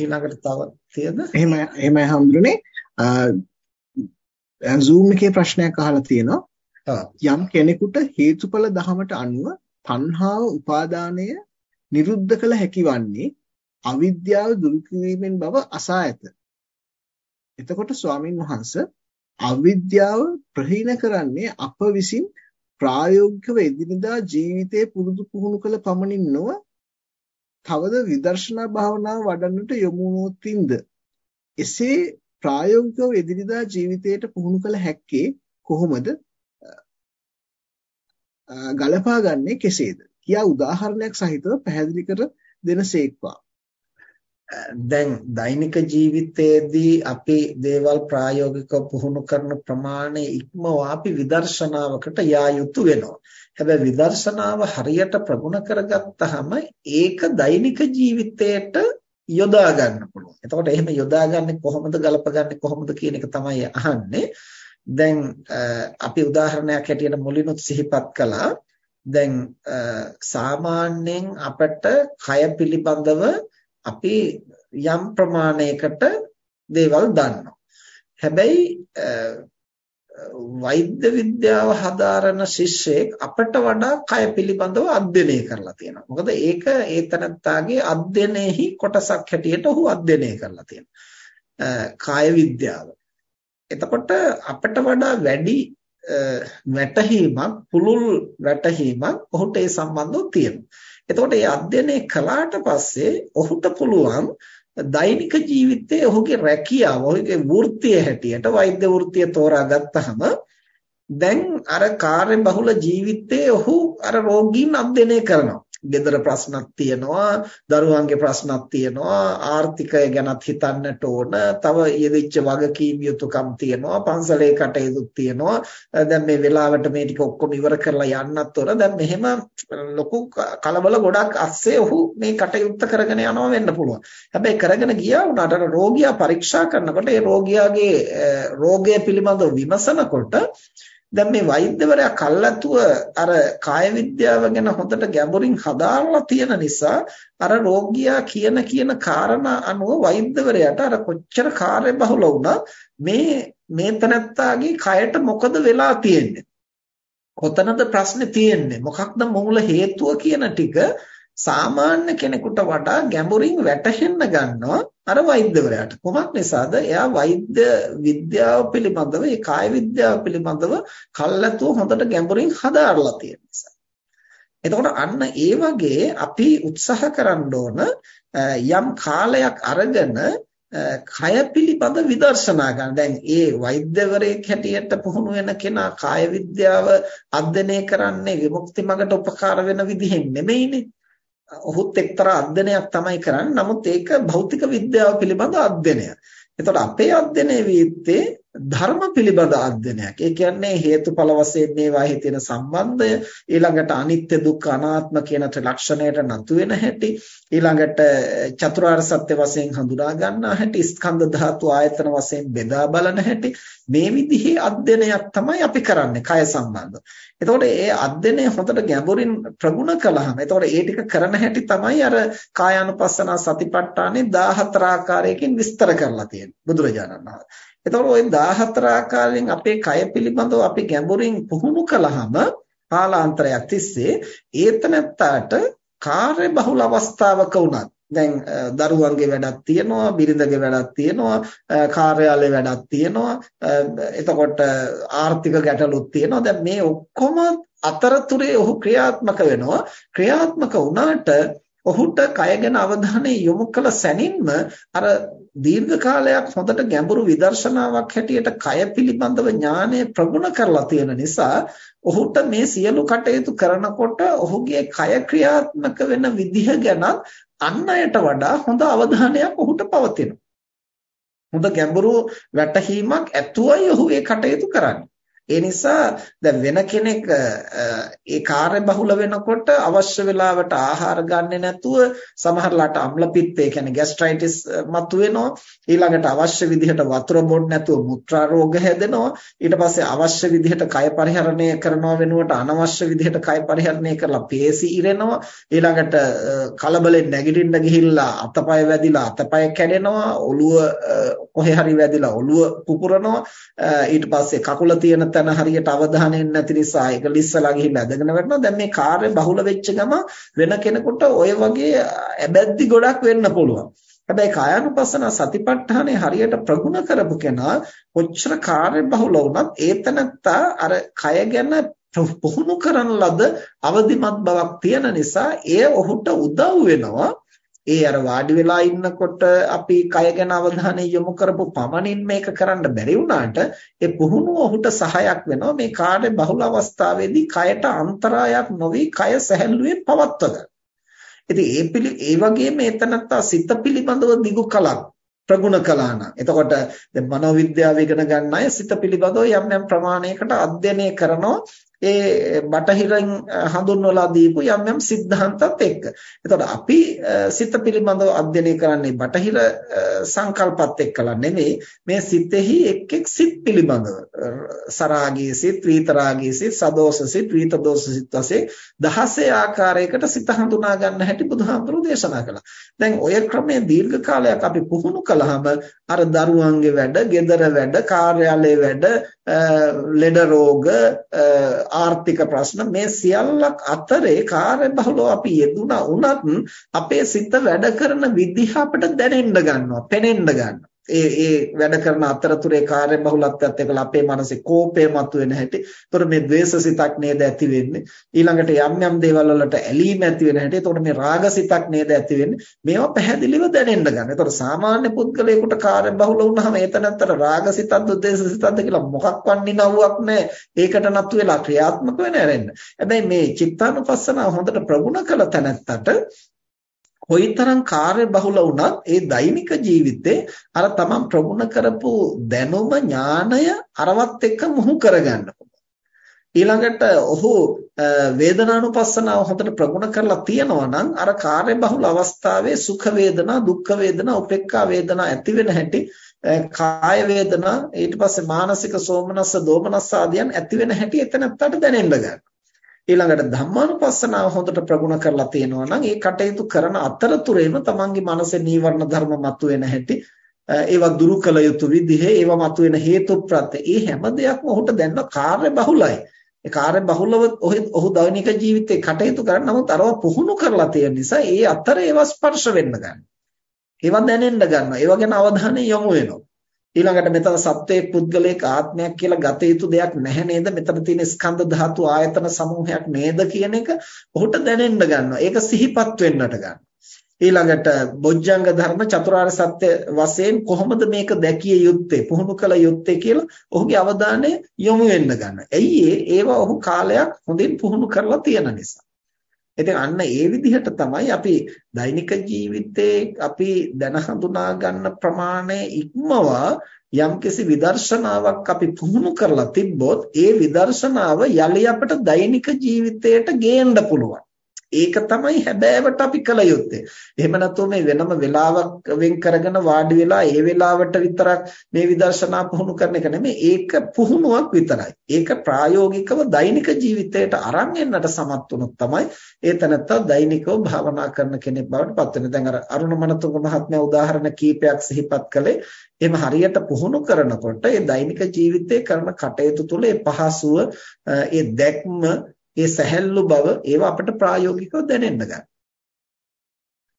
ඊළඟට තව තියෙද? එහෙම එහෙමයි හඳුරන්නේ. Zoom එකේ ප්‍රශ්නයක් අහලා තියෙනවා. යම් කෙනෙකුට හේතුඵල ධමයට අනුව තණ්හාව උපාදානය නිරුද්ධ කළ හැකි වන්නේ අවිද්‍යාව දුරු කිරීමෙන් බව අසා ඇත. එතකොට ස්වාමින් වහන්සේ අවිද්‍යාව ප්‍රහීන කරන්නේ අප විසින් ප්‍රායෝගිකව එදිනදා ජීවිතයේ පුරුදු පුහුණු කළ පමණින් නොව තවද විදර්ශනා භාවනාව වඩන්නට යොමු වුණොත්ින්ද? එසේ ප්‍රායෝගිකව එදිනදා ජීවිතයට පුහුණු කළ හැක්කේ කොහොමද? ගලපාගන්නේ කෙසේද? කියා උදාහරණයක් සහිතව පැහැදිලි කර දෙනසේක්වා දැන් දෛනික ජීවිතයේදී අපි දේවල් ප්‍රායෝගිකව පුහුණු කරන ප්‍රමාණය ඉක්මවා අපි විදර්ශනාවකට යා යුතු වෙනවා. හැබැයි විදර්ශනාව හරියට ප්‍රගුණ කරගත්තාම ඒක දෛනික ජීවිතයට යොදා ගන්න පුළුවන්. එතකොට එහෙම යොදාගන්නේ කොහොමද ගලපගන්නේ කොහොමද කියන එක තමයි අහන්නේ. දැන් අපි උදාහරණයක් හැටියට මුලිනුත් සිහිපත් කළා. දැන් සාමාන්‍යයෙන් අපට කය පිළිබඳව අපි යම් ප්‍රමාණයකට දේවල් දන්නවා. හැබැයි වෛද්‍ය විද්‍යාව හදාරන ශිෂ්‍යෙක් අපට වඩා කය පිළිබඳව අධ්‍යයනය කරලා තියෙනවා. මොකද ඒක ඒ තනත්තාගේ අධ්‍යයනයේහි කොටසක් හැටියට ඔහු අධ්‍යයනය කරලා තියෙනවා. කාය විද්‍යාව. එතකොට අපට වඩා වැඩි වැටහීමක් පුළුල් වැටහීමක් ඔහුට ඒ සම්බන්ධව තියෙනවා. එතකොට මේ අධ්‍යයනය කළාට පස්සේ ඔහුට පුළුවන් දෛනික ජීවිතයේ ඔහුගේ රැකියාව ඔහුගේ වෘත්තිය හැටියට වෛද්‍ය වෘත්තිය තෝරාගත්තාම දැන් අර කාර්ය බහුල ජීවිතයේ ඔහු අර රෝගීන් අධ්‍යයනය කරනවා ගෙදර ප්‍රශ්නක් තියෙනවා දරුවන්ගේ ප්‍රශ්නක් තියෙනවා ආර්ථිකය ගැනත් හිතන්නට ඕන. තව යෙදිච්ච වගකීම් යුතුකම් තියෙනවා පන්සලේ කටයුතු තියෙනවා. දැන් මේ වෙලාවට මේ ටික ඔක්කොම ඉවර කරලා යන්නත් ඕන. දැන් මෙහෙම ලොකු කලබල ගොඩක් අස්සේ ඔහු මේ කටයුත්ත කරගෙන යනවා වෙන්න පුළුවන්. හැබැයි කරගෙන ගියා වුණාට අර රෝගියා පරීක්ෂා කරනකොට ඒ රෝගියාගේ රෝගය පිළිබඳව විමසනකොට දැන් මේ වෛද්‍යවරයා කල්ැතුව අර කාය විද්‍යාව ගැන හොඳට ගැඹුරින් හදාarලා තියෙන නිසා අර රෝගියා කියන කියන කාරණා අනුව වෛද්‍යවරයාට අර කොච්චර කාර්යබහුල වුණා මේ මේ තනත්තාගේ කයට මොකද වෙලා තියෙන්නේ? කොතනද ප්‍රශ්නේ තියෙන්නේ? මොකක්ද මූල හේතුව කියන ටික සාමාන්‍ය කෙනෙකුට වඩා ගැඹුරින් වැටහෙන්න ගන්නවා අර වෛද්‍යවරයාට. කොහොමද නිසාද? එයා වෛද්‍ය විද්‍යාව පිළිබඳව, ඒ කාය විද්‍යාව පිළිබඳව කල්ැතුව හොඳට ගැඹුරින් හදාarලා තියෙන නිසා. එතකොට අන්න ඒ වගේ අපි උත්සාහ කරන්න ඕන යම් කාලයක් අරගෙන කය පිළිබඳ විදර්ශනා ගන්න. දැන් ඒ වෛද්‍යවරයෙක් හැටියට පුහුණු වෙන කෙනා කාය විද්‍යාව අධ්‍යයනය කරන්නේ විමුක්ති මගට උපකාර වෙන විදිහෙන් නෙමෙයිනේ. ඔහුත් එක්තරා අධ්‍යයනයක් තමයි කරන්නේ. නමුත් ඒක භෞතික විද්‍යාව පිළිබඳ අධ්‍යයනයක්. එතකොට අපේ අධ්‍යයනයේ වීත්තේ ධර්ම පිළිබඳ අධ්‍යයනයක්. ඒ කියන්නේ හේතුඵල වශයෙන් මේවාහි තියෙන සම්බන්ධය, ඊළඟට අනිත්‍ය දුක්ඛ අනාත්ම කියන ලක්ෂණයට නතු වෙන හැටි, ඊළඟට චතුරාර්ය සත්‍ය වශයෙන් හඳුනා ගන්නා හැටි, ස්කන්ධ ධාතු ආයතන වශයෙන් බෙදා බලන හැටි, මේ විදිහේ අධ්‍යයනයක් තමයි අපි කරන්නේ කය සම්බන්ධව. එතකොට ඒ අධ්‍යයනය හොඳට ගැඹුරින් ප්‍රගුණ කළාම, එතකොට ඒ ටික කරන හැටි තමයි අර කායානුපස්සනා සතිපට්ඨානේ 14 ආකාරයකින් විස්තර කරලා තියෙන්නේ බුදුරජාණන් වහන්සේ. එතකොට ওই 14 ආකාරයෙන් අපේ කය පිළිබඳව අපි ගැඹුරින් පුහුණු කළාම කාලාන්තරයක් තිස්සේ ඒතනත්තාට කාර්ය බහුල අවස්ථාවක වුණත් දැන් දරුවන්ගේ වැඩක් තියෙනවා බිරිඳගේ වැඩක් තියෙනවා කාර්යාලයේ වැඩක් තියෙනවා එතකොට ආර්ථික ගැටලුත් තියෙනවා. දැන් මේ ඔක්කොම අතරතුරේ ඔහු ක්‍රියාත්මක වෙනවා. ක්‍රියාත්මක වුණාට ඔහුට කය ගැන අවධානය යොමු කළ සැනින්ම අර දීර්ඝ කාලයක් හොඳට ගැඹුරු විදර්ශනාවක් හැටියට කය පිළිබඳව ඥානය ප්‍රගුණ කරලා තියෙන නිසා ඔහුට මේ සියලු කටයුතු කරනකොට ඔහුගේ කය ක්‍රියාත්මක වෙන විදිහ ගැන අන් අයට වඩා හොඳ අවධානයක් ඔහුට පවතිනවා. හොඳ ගැඹුරු වැටහීමක් ඇතුවයි ඔහු ඒ කටයුතු කරන්නේ. ඒ නිසා දැන් වෙන කෙනෙක් ඒ කාර්ය බහුල වෙනකොට අවශ්‍ය වෙලාවට ආහාර ගන්නෙ නැතුව සමහරලාට අම්ල පිත්තේ කියන්නේ ગેස්ට්‍රයිටිස් මතුවෙනවා. ඊළඟට අවශ්‍ය විදිහට වතුර බොන්න නැතුව මුත්‍රා රෝග හැදෙනවා. ඊට පස්සේ අවශ්‍ය විදිහට කය පරිහරණය කරනවා වෙනුවට අනවශ්‍ය විදිහට කය පරිහරණය කරලා පේසි ඉරෙනවා. ඊළඟට කලබලෙන් නැගිටින්න ගිහිල්ලා අතපය වැදිලා අතපය කැඩෙනවා. ඔළුව කොහේ හරි වැදිලා ඔළුව පුපුරනවා. ඊට පස්සේ කකුල තියෙන තැන හරියට අවධානයෙන් නැති නිසා ඒක ලිස්සලා ගිහිල්ලා ඇදගෙන වැටෙනවා. දැන් මේ කාර්ය බහුල වෙච්ච ගම වෙන කෙනෙකුට ඔය වගේ ඇබැද්දි ගොඩක් වෙන්න පුළුවන්. හැබැයි කායानुපස්සන සතිපට්ඨානේ හරියට ප්‍රගුණ කරපු කෙනා කොච්චර කාර්ය බහුල වුණත් ඒතනත්තා අර කය ගැන පුහුණු කරන ලද අවදිමත් බවක් තියෙන නිසා එය ඔහුට උදව් වෙනවා. ඒ අර වාඩි වෙලා ඉන්නකොට අපි කය ගැන අවධානය යොමු කරපු පමණින් මේක කරන්න බැරි වුණාට ඒ පුහුණුව ඔහුට සහායක් වෙනවා. මේ කාර්ය බහුල අවස්ථාවේදී කයට අන්තරායක් නොවි කය සැහැල්ලුවෙන් පවත්ව ගන්න. ඉතින් ඒ පිළි ඒ වගේම එතනත්ත සිත පිළිබඳව දිගු කලක් ප්‍රගුණ කළා නම්. එතකොට දැන් මනෝවිද්‍යාව ඉගෙන ගන්න අය සිත පිළිබඳව යම් යම් ප්‍රමාණයකට අධ්‍යයනය කරනවා. ඒ බටහිරින් හඳුන්වලා දීපු යම් යම් સિદ્ધාන්තත් එක්ක. එතකොට අපි සිත පිළිබඳව අධ්‍යයනය කරන්නේ බටහිර සංකල්පත් එක්කලා නෙමෙයි මේ සිතෙහි එක් එක් සිත් පිළිබඳව සරාගී සිත්, විතරාගී සිත්, සදෝෂ සිත්, විතදෝෂ සිත් වශයෙන් 16 ආකාරයකට සිත හඳුනා ගන්න හැටි බුදුහාමුදුරුවෝ දේශනා කළා. දැන් ඔය ක්‍රමය දීර්ඝ කාලයක් අපි පුහුණු කළාම අර දරුවන්ගේ වැඩ, ගෙදර වැඩ, කාර්යාලයේ වැඩ, ලෙඩ රෝග ආර්ථික ප්‍රශ්න මේ සියල්ලක් අතරේ කාර්යබහුලව අපි යෙදුණා. වුණත් අපේ සිත වැඩ කරන විදිහ අපිට දැනෙන්න ගන්නවා පෙනෙන්න ගන්නවා. ඒ ඒ වැඩ කරන අතරතුරේ කාර්ය බහුලත්වයත් එක්කලා අපේ මනසේ කෝපය මතුවෙන හැටි. ඒතකොට මේ ද්වේෂසිතක් නේද ඇති වෙන්නේ. ඊළඟට යම් යම් දේවල් වලට ඇලීම ඇති වෙන හැටි. ඒතකොට මේ රාගසිතක් නේද ඇති වෙන්නේ. මේවා පැහැදිලිව දැනෙන්න ගන්න. ඒතකොට සාමාන්‍ය පුද්ගලයෙකුට කාර්ය බහුල වුණාම ඒතනත්තර රාගසිතක්ද ද්වේෂසිතක්ද කියලා මොකක්වත් නිනව්වක් නැහැ. ඒකට නතු වෙලා ක්‍රියාත්මක වෙන ඇරෙන්න. හැබැයි මේ චිත්තානුපස්සනාව හොඳට ප්‍රගුණ කළ තැනැත්තට කොයිතරම් කාර්ය බහුල වුණත් ඒ දෛනික ජීවිතේ අර තමන් ප්‍රගුණ කරපු දැනුම ඥාණය අරවත් එක්ක මුහු කරගන්න ඊළඟට ඔහු වේදනානුපස්සනාව හොඳට ප්‍රගුණ කරලා තියෙනවා නම් අර කාර්ය බහුල අවස්ථාවේ සුඛ වේදනා දුක්ඛ වේදනා උපේක්ඛා වේදනා ඇති වෙන හැටි කාය වේදනා ඊට පස්සේ මානසික සෝමනස්ස දෝමනස්ස ආදියන් ඇති වෙන හැටි එතනත්තට දැනෙන්න ගන්නවා ඊළඟට ධම්මානුපස්සනාව හොඳට ප්‍රගුණ කරලා තියෙනවා නම් ඒ කටයුතු කරන අතරතුරේම තමන්ගේ මනසේ නීවරණ ධර්ම මතුවෙන හැටි ඒවා දුරු කළ යුතු විදිහ ඒවා මතුවෙන හේතු ප්‍රත්‍ය ඒ හැම දෙයක්ම ඔහුට දැනන කාර්ය බහුලයි ඒ කාර්ය බහුලව ඔහු දෛනික ජීවිතේ කටයුතු කරන නමුත් අරවා පුහුණු කරලා තියෙන නිසා ඒ අතර ඒවා ස්පර්ශ වෙන්න ගන්නවා. ඒවා දැනෙන්න ගන්නවා. ඒවා ගැන අවධානය යොමු වෙනවා. ඊළඟට මෙතන සත්වයේ පුද්ගලයක ආත්මයක් කියලා ගත යුතු දෙයක් නැහැ නේද? මෙතන තියෙන ස්කන්ධ ධාතු ආයතන සමූහයක් නේද කියන එක ඔහුට දැනෙන්න ගන්නවා. ඒක සිහිපත් වෙන්නට ගන්නවා. ඊළඟට බොජ්ජංග ධර්ම චතුරාර්ය සත්‍ය වශයෙන් කොහොමද මේක දැකිය යුත්තේ පුහුණු කළ යුත්තේ කියලා ඔහුගේ අවධානය යොමු වෙන්න ගන්නවා. ඇයි ඒවා ඔහු කාලයක් හොඳින් පුහුණු කරලා තියෙන නිසා. ඉතින් අන්න ඒ විදිහට තමයි අපි දෛනික ජීවිතේ අපි දැන හඳුනා ගන්න ප්‍රමාණය ඉක්මවා යම්කිසි විදර්ශනාවක් අපි පුහුණු කරලා තිබ්බොත් ඒ විදර්ශනාව යලි අපට දෛනික ජීවිතයට ගේන්න පුළුවන්. ඒක තමයි හැබෑවට අපි කළ යුත්තේ. එහෙම නැත්නම් මේ වෙනම වෙලාවක් වෙන් කරගෙන වාඩි වෙලා ඒ වෙලාවට විතරක් මේ විදර්ශනා පුහුණු කරන එක නෙමෙයි. ඒක පුහුණුවක් විතරයි. ඒක ප්‍රායෝගිකව දෛනික ජීවිතයට අරන් එන්නට සමත් වුණොත් තමයි ඒ තැනත්තා දෛනිකව භාවනා කරන කෙනෙක් බවට පත් වෙන්නේ. දැන් අර අරුණ මනතුංග මහත්මයා උදාහරණ කීපයක් සිහිපත් කළේ එහෙම හරියට පුහුණු කරනකොට ඒ දෛනික ජීවිතයේ කරන කටයුතු තුළ ඒ පහසුව ඒ දැක්ම ඒ සැහැල්ලු බව ඒවා අපිට ප්‍රායෝගිකව දැනෙන්න ගන්න.